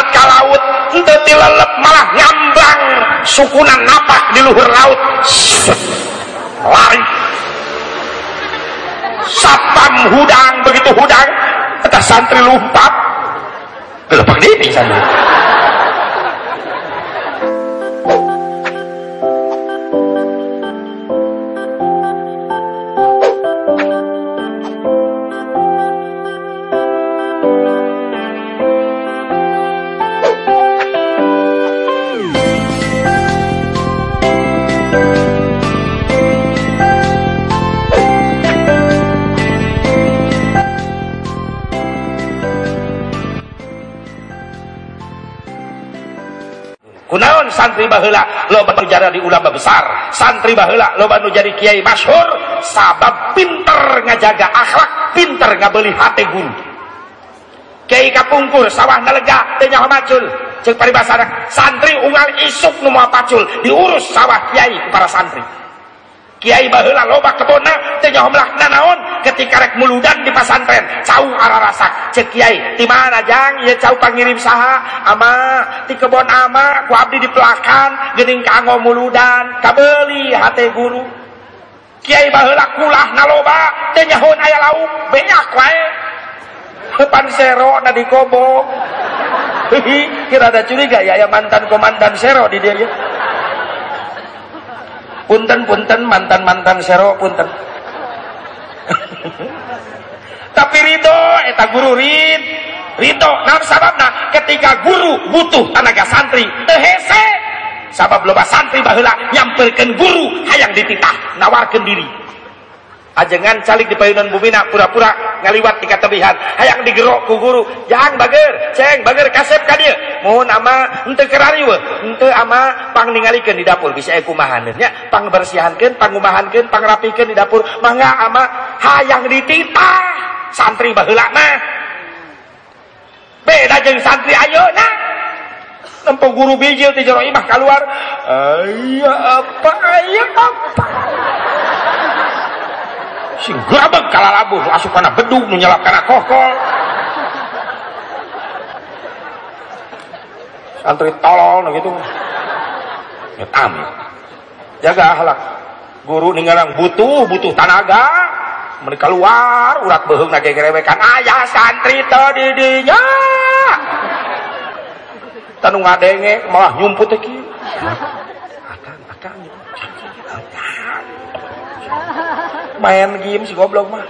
berangkat ke laut ente tilelep malah nyambang sukunan napak di luhur laut. Lari. Sapam hudang begitu hudang kata santri lompat gelepek ini santri santri baheula loba nu jadi ulama besar. Santri baheula loba nu jadi kiai masyhur. Sabab pinter ngajaga akhlak pinter ngabeli hati guru. Kiai kapungkur sawah nalega teu nyaho macul. Ceuk paribasana santri unggal isuk nu pacul diurus sawah kiai para santri. Kiai baheula loba kebona teh nyaho naon ketika rek muludan di pesantren cau ararasak cek kiai di mana jang? Ieu cau pangirim saha. Ama di kebon ama ku abdi di pelakan geuning kanggo muludan. Kabeuli hate guru. Kiai baheula kulah naloba teh nyahoan aya lauk banyak wae depan sero na di kobo. Kira ada curiga ya ya mantan komandan sero di dia ya. Punten punten mantan mantan sero punten tapi ridho eta guru rid. Ridho nah sababna ketika guru butuh tenaga santri tehese. Sabab loba santri baheula nyamperkeun guru hayang dititah nawarkeun diri ajengan calik di payunan bumina pura-pura ngaliwat di katebihan. Hayang digerok ku guru jangan bager ceng bager kasep ka dieu mohon ama henteu kerari we. Henteu ama pang ningalikeun di dapur. Bisa aya kumaha nya pang bersihankeun pangumahankeun pangrapikeun di dapur. Mangga ama hayang dititah. Santri baheula mah. Beda jeung santri ayeuna nempo guru bijil ti jero imah keluar aya apa aya apa sing grabeg kalalabuh asup kana bedug nu nyelap kana kokol. Santri tolol nu gitu. Ya jaga akhlak guru ninggalang butuh butuh tenaga mereka keluar urat beheung na gegerewekan ayah santri tadi dinya tanu ngadenge malah nyumput teh main game si goblok mah.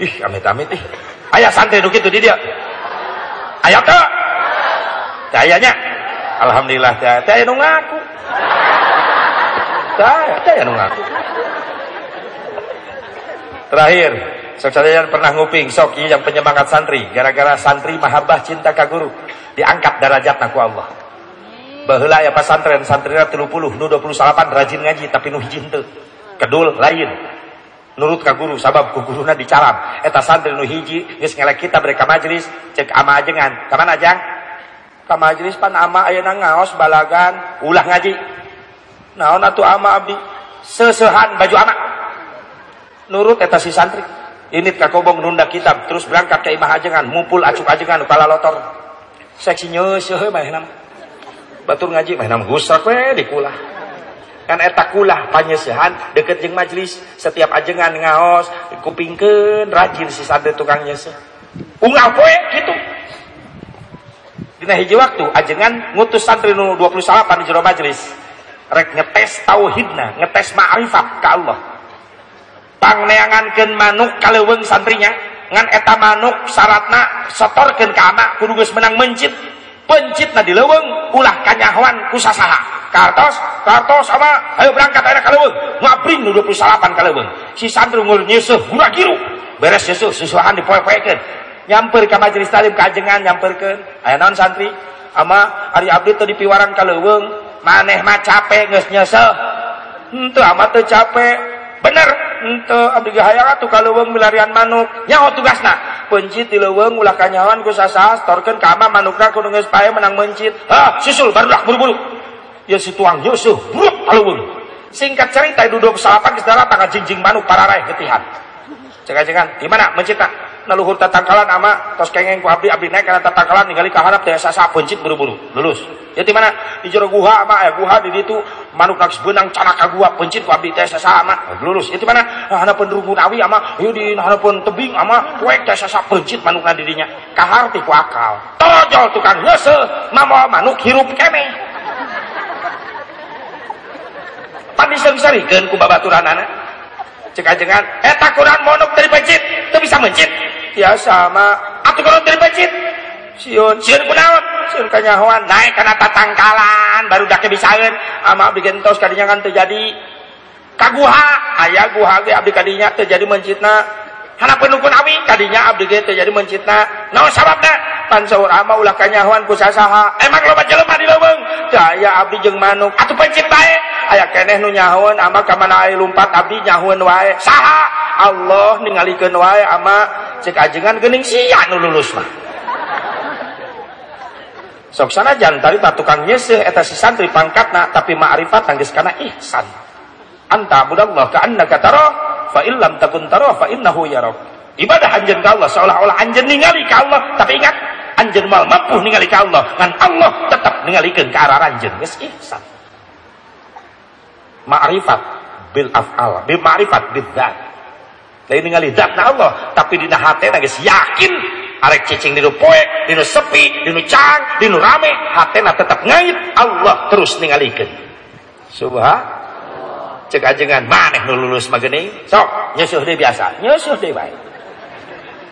Ih amit-amit ih. Ayah santri nu kitu di dia. Ayah teh. Kayaknya alhamdulillah teh. Teh nu ngaku. Teh teh ngaku. Terakhir sok sadayana pernah nguping sok yang penyemangat santri gara-gara santri mahabbah cinta ka guru. Diangkat derajatna ku Allah baheula ya pesantren santrina 30 nu 28 rajin ngaji tapi nu henteu kedul lain. Nurut ka guru sabab ku guruna dicaram eta santri nu hiji geus ngelek kita mereka majelis cek ama ajengan. Ka mana ajang ka majelis pan ama ayeuna ngaos balagan ulah ngaji. Naon atuh ama abdi seusehan baju ama. Nurut eta si santri. Ini ka kobong nunda kitab terus berangkat ke imah ajengan mumpul acuk ajengan kepala lotor. Seksi nyeuseun mah nama batur ngaji mah nam gusak we di kulah. Kan eta kulah panyesehan deket jeung majlis. Setiap ajengan ngaos kupingkeun rajin si santri tukang nyeseh. Unggal poe gitu? Dina hiji waktu ajengan ngutus santri nu 28 di jero majlis. Rek ngetes tauhidna ngetes ma'rifat ka Allah. Pangneangankeun manuk kaleuweung santrinya ngan eta manuk syaratna setorkeun ka amak kudu geus menang mencit pencitna di leuweung ulah kanyahoan ku sasaha kartos kartos sama ayo berangkat ayeuna ka leuweung ngabring nu 28 ka leuweung si santri ngul nyeusuh gura giru beres nyeusuh susuhan dipoe-poekeun. Nyamper ka majelis talim kajengan nyamperkeun. Aya naon santri? Ama ari abdi teu dipiwaran ka leuweung maneh mah capek geus nyeusuh henteu amat teu capek. Bener henteu abdi hayang atuh ka leuweung milarian manuk. Nyaho tugasna pencit di leuweung ulah kanyawan ku sasaha storkeun ka ama manukna kudu geus pae menang mencit. Ah susul barudak buru-buru. Ya si tuang yusuh buruk kaleuweung singkat cerita duduk salapan geus datang jingjing manuk pararai getihan cek-cekan di mana mencitna naluhur tatangkalan ama tos kengeng ku abdi abdi naik karena tatangkalan ningali ka harap teh sasa pencit buru-buru. Lulus. Ya di mana? Di jero guha ama eh guha di ditu manuk naks benang cana ka gua pencit ku abdi teh sasa ama. Lulus. Ya di mana? Nah, hana pendurung awi ama. Ieu di hana pun tebing ama. Poek teh sasa pencit manuk di dinya kahar ku akal. Tojol tukang heuseuh mamo manuk hirup kene pan disari-sarikeun ku babaturanana cek ajengan eta Quran monok dari masjid itu bisa masjid ya sama atau Quran dari masjid siun siun kunaon? Siun kanyahoan naik karena tatangkalan baru dak bisaeun ama abdi gentos kadinya kan terjadi kaguha. Ayah guha ge abdi kadinya terjadi masjidna hana penukun awi kadinya abdi ge terjadi masjidna naon sababna pan saur ama ulah kanyahoan ku sasaha. Emang loba jelema di leuweung daya abdi jeung manuk. Atuh pencit bae aya keneh nu nyahoun ama ka aya lumpat abdi nyahoun wae. Saha? Allah ningalikeun wae ama cek ajengan geuning sia nu lulus mah. Sok sanajan tadi tukang nyeseh eta si santri pangkatna tapi ma'rifat tanggeus kana ihsan. Anta budallah ka annaka tara fa illam takun tara fa innahu ibadah anjeun ka Allah seolah-olah anjeun ningali ka Allah tapi ingat anjeun mal mampu ningali ka Allah ngan Allah tetap ningalikeun ka arah anjeun geus ihsan ma'rifat bil af'al bil ma'rifat bil dzat. Lain ningali na Allah tapi dina hatena geus yakin arek cicing dinu poek dinu sepi dinu cang dinu rame hatena tetap ngait Allah terus ningalikeun. Subhan. Cek ajengan maneh nu lulus mageuning sok nyusuh deui biasa. Nyusuh deui bae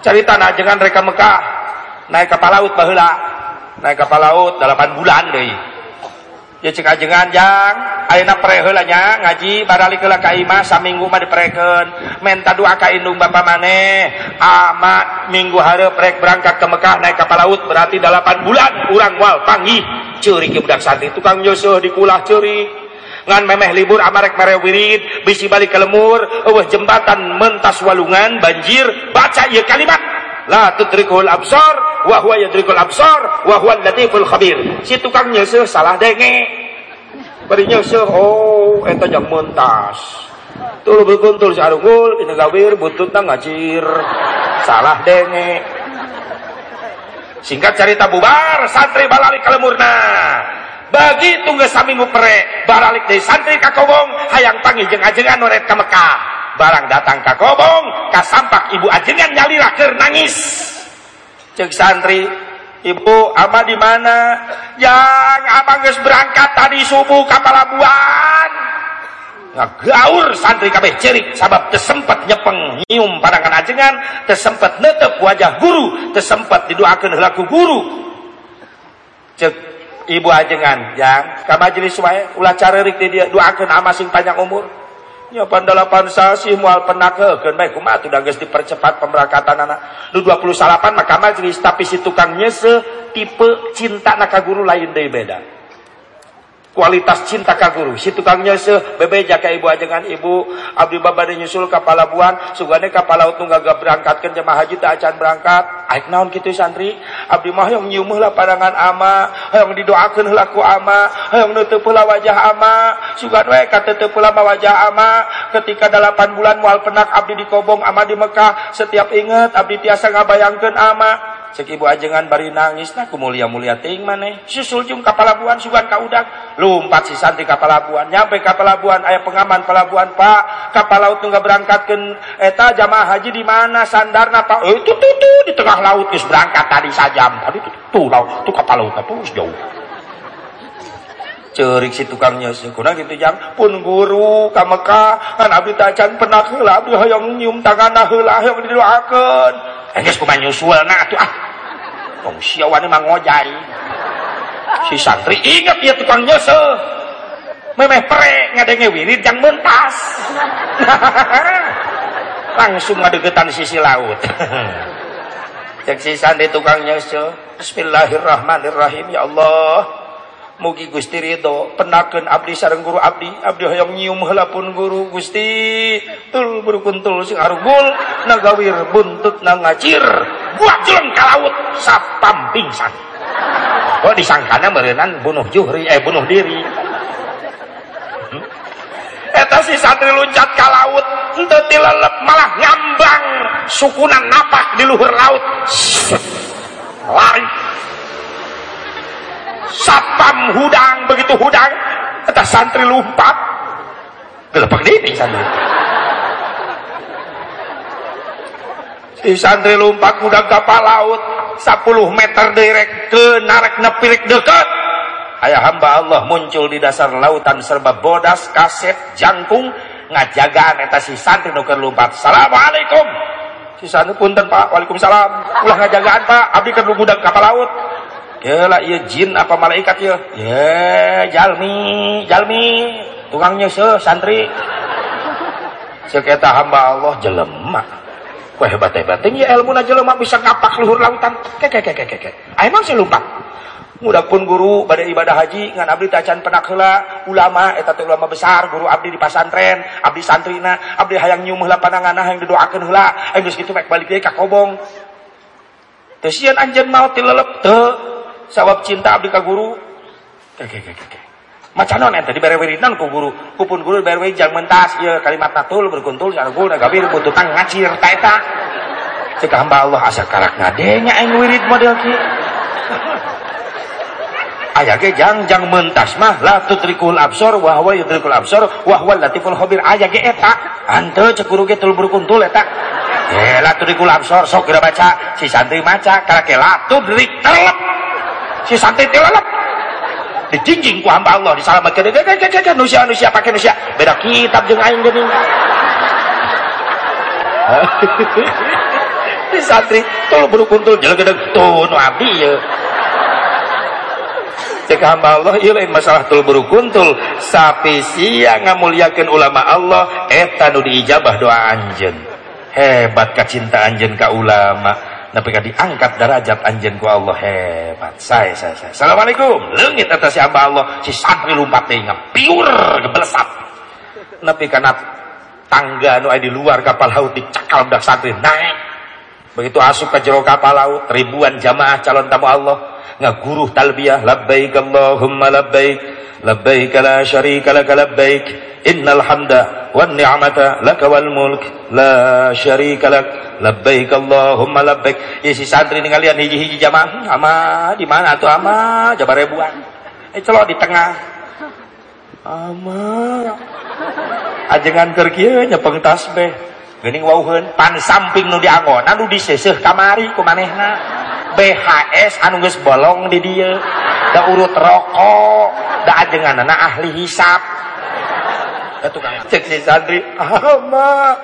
carita ajengan reka Mekah naik kapal laut baheula. Naik kapal laut 8 bulan deui ya cek ajengan jang. Ayeuna pere heula ngaji baralik heula ka imah saminggu mah dipereken menta doa ka indung bapa maneh amat minggu hareup rek berangkat ke Mekah naik kapal laut berarti 8 bulan urang wal panggih. Ceurik budak santri tukang di kulah ceurik ngan memeh libur amarek mere wirid bisi balik ke lemur eueuh jembatan mentas walungan banjir baca ieu kalimat la tudrikul absar wa huwa yadrikul absar wa huwa latiful khabir. Si tukang nyeuseum salah denge bari nyeuseum oh eta jang mentas tuh bekuntul si arungul ini gawir buntutna ngacir salah denge singkat cerita bubar santri balalik kalemurna. Bagi tunggu saminggu pere balalik dari santri kakobong hayang panggil jeng ajengan noret ke Mekah barang datang kakobong kasampak ibu ajengan nyalira nangis. Cek santri ibu ama di mana? Yang abang geus berangkat tadi subuh ke Palabuhan. Ngagaur santri kabeh cerik sabab tersempet nyepeng nyium padangan ajengan tersempet netep wajah guru tersempet didoakan helaku guru. Cek ibu ajengan yang ke majelis wae ulah carerik di dia doakan ama sing panjang umur nya pandalapan sasih mual penakeun bae kumaha tuh geus dipercepat pemberangkatan anak. Nu 28 maka majelis tapi si tukang nyese tipe cinta ka guru lain deui beda kualitas cinta ka guru. Si tukang nyeuseum bebeja ka ibu ajengan ibu. Abdi babade nyusul ka palabuhan sugane ka palaut nu gagap berangkatkeun jemaah haji teh acan berangkat. Aik naon kitu santri? Abdi mah yang nyium heula padangan ama. Hayang didoakeun heula ku ama. Hayang neuteuf heula wajah ama. Sugan we ka teuteuf heula wajah ama. Ketika 8 bulan moal penak abdi di Kobong ama di Mekah. Setiap inget abdi tiasa ngabayangkeun ama cek ibu ajengan bari nangis nah ku mulia mulia ting susul jung ka palabuhan sugan ka udak. Lumpat si santri ka palabuhan nyampe ka palabuhan aya pengaman palabuhan pak. Kapal laut nu berangkatkeun eta jamaah haji di mana sandarna pak? Eh tuh tuh tuh di tengah laut geus berangkat tadi sajam. Tadi tuh tuh laut tuh kapal laut tuh jauh. Cerik si tukang nyeuseum kuna gitu jam pun guru ka Mekah kan abdi tacan penak heula abdi hoyong nyium tanganna heula hoyong didoakeun. Enggeus kumaha nyusulna atuh ah tong siawan mah ngojai si santri ingat ya tukang nyeuseum memeh pere ngadenge wirid yang mentas langsung ngadegetan sisi laut. Cek si santri tukang nyeuseum Bismillahirrahmanirrahim ya Allah mugi Gusti ridho penakeun abdi sareng guru abdi. Abdi hoyong nyium heula pun guru Gusti. Tul berukuntul sing arugul nagawir buntut ngacir buat jeleng ka laut sapam pingsan oh disangkana meureunan bunuh juhri eh bunuh diri. Hmm? eta si santri loncat ke laut ente tilelep malah ngambang. Sukunan napak di luhur laut. Lari sapam hudang begitu hudang eta santri lompat gelepek dini santri. Si santri lompat hudang kapal laut 10 meter direk ke narek nepirik deket. Ayah hamba Allah muncul di dasar lautan serba bodas kaset jangkung. Ngajagaan eta si santri nuker lompat assalamualaikum. Si santri punten pak. Waalaikumsalam. Ulah ngajagaan pak. Abdi keur gudang kapal laut lah iya jin apa malaikat ya ya jalmi jalmi tukangnya se santri seketa hamba Allah jelema Wah hebat hebat. Tinggi ilmu na jelema bisa ngapak luhur lautan. Kek kek kek kek kek. Emang sih lupa. Mudah pun guru pada ibadah haji ngan abdi tacan penak heula ulama eta ulama besar guru abdi di pasantren abdi santrina abdi hayang nyumuh lah pananganna hayang didoakeun heula aya geus kitu mek balik deui ka kobong teu sieun anjeun maot tilelep teu sabab cinta abdi ka guru kek kek kek Macam non ente dibere wiridan ku guru, kupun guru dibere jang mentas ya kalimat natul berkuntul sargul nagabir bututan ngacir ta eta. Cek hamba Allah asa karak ngadenya aing wirid model ki. Aya ge jang jang mentas mah la tutrikul absor wa huwa yutrikul absor wa huwa latiful khabir aya ge eta. Hanteu cek guru ge tul berkuntul eta. Eh la tutrikul absor sok geura baca si santri maca karake la tudrik telep. Si santri telep dijinjing ku hamba Allah disalamatkan ke nusia nusia pakai nusia. Beda kitab jeung aing geuning di santri buru kuntul jalan gedeg tuh nu abdi ya. Cek hamba Allah ieu lain masalah tul buru kuntul. Sapi sia ngamuliakeun ulama Allah eta nu diijabah doa anjeun. Hebat kacinta anjeun ka ulama Nabi kan diangkat derajat anjen ku Allah hebat. Saya, saya, saya. Assalamualaikum. Lengit atas siapa Allah. Si santri lompat tinggal. Piur gebelesat. Nabi karena tangga nu di luar kapal laut dicakal budak santri naik. Begitu asup ke jero kapal laut. Ribuan jamaah calon tamu Allah. Ngaguruh talbiyah. Labbaik Allahumma labbaik. Labbaik la syarika laka labbaik. Innal hamda wan ni'mata laka wal mulk. La syarika laka labbaik Allahumma labbaik ya si santri kalian hiji-hiji jamaah. Hmm, ama di mana tuh ama? Jabar ribuan. Eh celok di tengah. Ama. Ajengan keur kieu nyepeng tasbih geuning wauheun pan samping nu dianggon anu diseseuh kamari ku manehna BHS anu geus bolong di dieu da urut rokok da ajenganna ahli hisap. Tukang cek si santri ama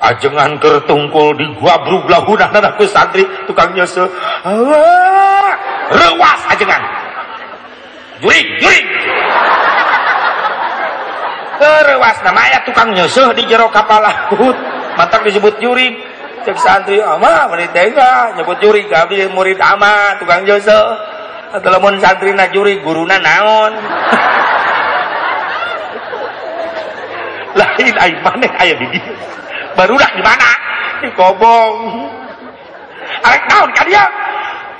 ajengan tertungkul di gua berubah hunah dan aku santri tukang nyusul. Rewas ajengan. Juring juring rewas namanya tukang nyusuh di jero kapal laut. Mantap disebut juring cek santri ama menit tega nyebut juring kami murid ama tukang nyusuh atau lemon santri na juri guruna naon? Lain air mana ayah di dia barudak di mana di kobong. Arek naon ka dia?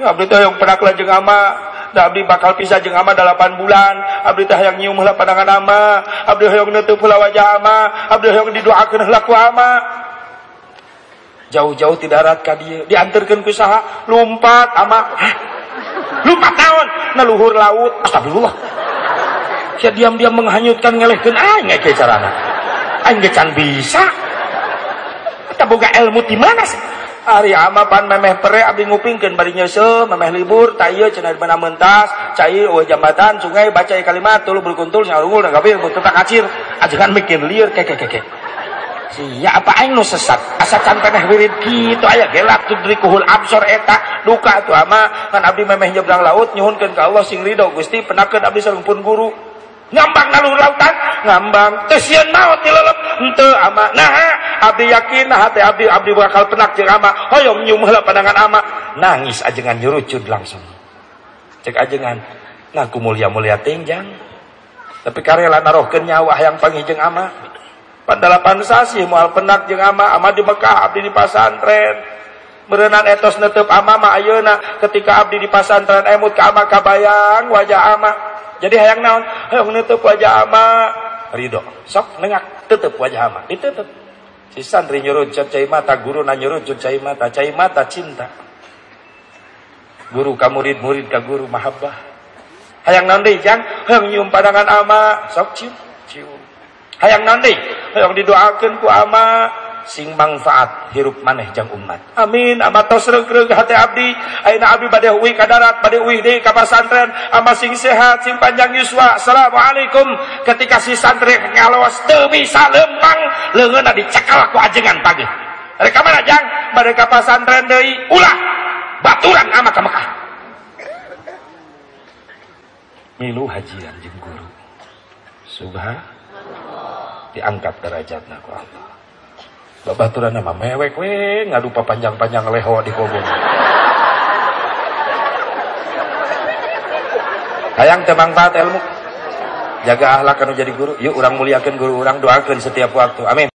Ya, abdi teh yang pernah kelajeng ama. Da abdi bakal pisah jeung ama 8 bulan. Abdi teh hayang nyium heula pandangan ama. Abdi hayang neuteuk heula wajah ama. Abdi hayang didoakeun heula ku ama. Jauh-jauh tidak darat ka dieu dianterkeun ku saha. Lumpat ama lumpat naon na luhur laut. Astagfirullah. Sia diam-diam menghanyutkan ngelehkeun aing ge carana aing ge can bisa. Kita boga ilmu di mana sih? Hari ama pan memeh pere abdi ngupingkeun bari nyeuseum memeh libur tayo cenah mana mentas cai eueuh jambatan sungai baca kalimat tulu berkuntul sarungul ngabir butuh tak kacir ajangan mikir lieur keke keke sia apa aing nu sesat? Asa can peneh wirid kitu aya gelap tudrikuhul absor eta duka tu ama. Kan abdi memeh nyebrang laut nyuhunkeun ka Allah sing ridho Gusti penakeun abdi pun guru. Ngambang nalur lautan ngambang tesian maut dilelep ente ama. Nah abdi yakin nah hati abdi abdi bakal penak jeung ama. Hoyong nyum heula pandangan ama. Nangis ajengan nyurucud langsung. Cek ajengan ngaku mulia-mulia tenjang tapi karela narohkeun nyawa yang pangijeng ama pandalapan sasi moal penak jeung ama ama di Mekah abdi di pasantren. Merenang etos netep ama ma ayeuna ketika abdi di pasantren emut ka ama kabayang wajah ama. Jadi hayang naon? Hayang nutup wajah ama. Ridho sok nengak. Tetep wajah mah ditetep. Si santri nyurucut cai mata guru na nyurucut cai mata. Cai mata cinta. Guru ka murid murid ka guru mahabbah. Hayang nanti jang? Hayang nyium pandangan ama. Sok cium. Cium. Hayang nanti hayang didoakan ku ama sing manfaat hirup maneh jang umat. Amin. Amat tos regreg hati abdi. Aina abdi bade uwi ka darat bade uwi deui ka pesantren. Ama sing sehat sing panjang yuswa. Assalamualaikum. Ketika si santri ngalawas teu bisa lempang leungeunna dicekal ku ajengan pagi. Mereka mana jang? Bade ka pesantren deui ulah baturan ama ka Mekah. Milu hajian jeung guru. Subhan diangkat derajatna ku Allah babaturan mah mewek we ngadu panjang-panjang leho di kobong. Hayang teu manfaat ilmu jaga ahlak anu jadi guru. Yuk orang muliakan guru orang doakan setiap waktu. Amin